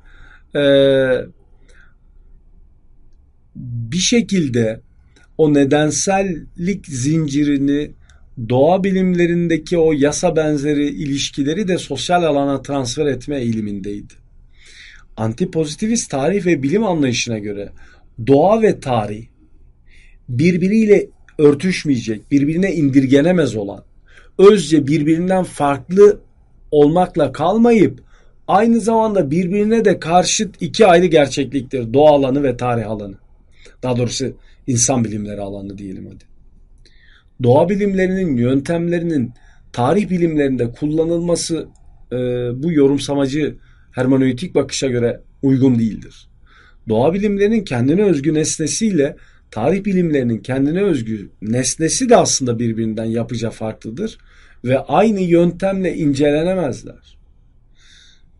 e, bir şekilde o nedensellik zincirini doğa bilimlerindeki o yasa benzeri ilişkileri de sosyal alana transfer etme eğilimindeydi. Antipozitivist tarih ve bilim anlayışına göre doğa ve tarih birbiriyle örtüşmeyecek, birbirine indirgenemez olan, özce birbirinden farklı olmakla kalmayıp aynı zamanda birbirine de karşıt iki ayrı gerçekliktir. Doğa alanı ve tarih alanı. Daha doğrusu insan bilimleri alanı diyelim hadi. Doğa bilimlerinin yöntemlerinin tarih bilimlerinde kullanılması e, bu yorumsamacı hermeneutik bakışa göre uygun değildir. Doğa bilimlerinin kendine özgü nesnesiyle tarih bilimlerinin kendine özgü nesnesi de aslında birbirinden yapıca farklıdır ve aynı yöntemle incelenemezler.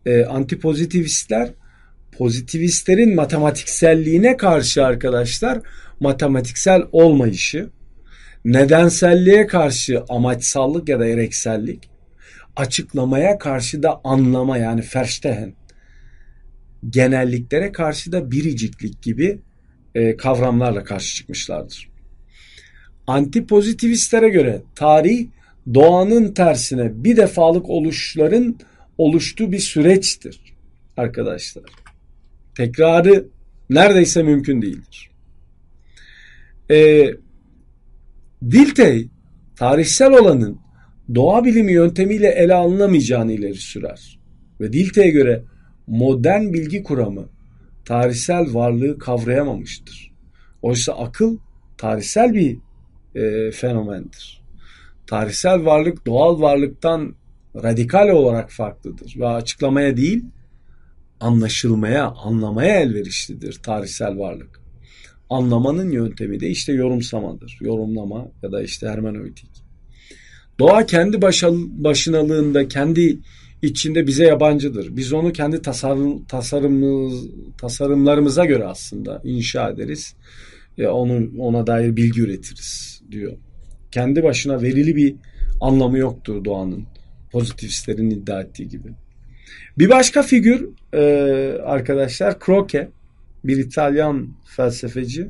E, antipozitivistler pozitivistlerin matematikselliğine karşı arkadaşlar matematiksel olmayışı, nedenselliğe karşı amaçsallık ya da ereksellik, açıklamaya karşı da anlama yani Verstehen, genelliklere karşı da biriciklik gibi e, kavramlarla karşı çıkmışlardır. Antipozitivistlere göre tarih doğanın tersine bir defalık oluşların oluştuğu bir süreçtir arkadaşlar. Tekrarı neredeyse mümkün değildir. E, Diltey tarihsel olanın doğa bilimi yöntemiyle ele alınamayacağını ileri sürer. Ve Diltey'e göre modern bilgi kuramı tarihsel varlığı kavrayamamıştır. Oysa akıl tarihsel bir e, fenomendir. Tarihsel varlık doğal varlıktan radikal olarak farklıdır ve açıklamaya değil anlaşılmaya, anlamaya elverişlidir tarihsel varlık. Anlamanın yöntemi de işte yorumsamadır. Yorumlama ya da işte hermeneutik. Doğa kendi başınalığında, kendi içinde bize yabancıdır. Biz onu kendi tasarım, tasarımımız, tasarımlarımıza göre aslında inşa ederiz. ve onu ona dair bilgi üretiriz diyor. Kendi başına verili bir anlamı yoktur doğanın. Pozitivistlerin iddia ettiği gibi. Bir başka figür e, arkadaşlar Croce. Bir İtalyan felsefeci.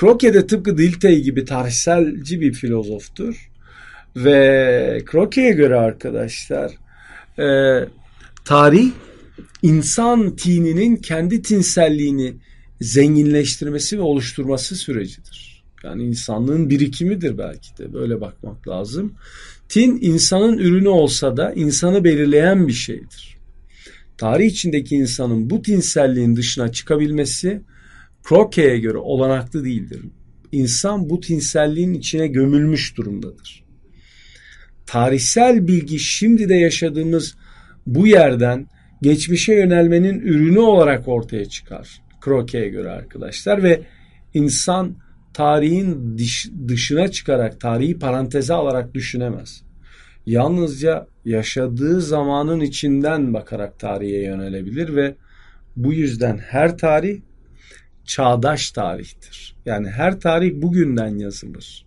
Croce de tıpkı Dilthey gibi tarihselci bir filozoftur. Ve Croce'ye göre arkadaşlar e, tarih insan tininin kendi tinselliğini zenginleştirmesi ve oluşturması sürecidir. Yani insanlığın birikimidir belki de böyle bakmak lazım. Tin insanın ürünü olsa da insanı belirleyen bir şeydir. Tarih içindeki insanın bu tinselliğin dışına çıkabilmesi Croce'ye göre olanaklı değildir. İnsan bu tinselliğin içine gömülmüş durumdadır tarihsel bilgi şimdi de yaşadığımız bu yerden geçmişe yönelmenin ürünü olarak ortaya çıkar. Croce'ye göre arkadaşlar ve insan tarihin dış, dışına çıkarak, tarihi paranteze alarak düşünemez. Yalnızca yaşadığı zamanın içinden bakarak tarihe yönelebilir ve bu yüzden her tarih çağdaş tarihtir. Yani her tarih bugünden yazılır.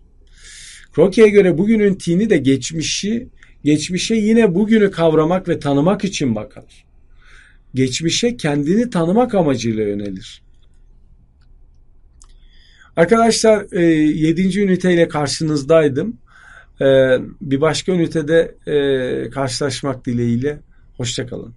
Croce'ye göre bugünün tini de geçmişi, geçmişe yine bugünü kavramak ve tanımak için bakar. Geçmişe kendini tanımak amacıyla yönelir. Arkadaşlar 7. E, üniteyle karşınızdaydım. E, bir başka ünitede e, karşılaşmak dileğiyle. Hoşçakalın.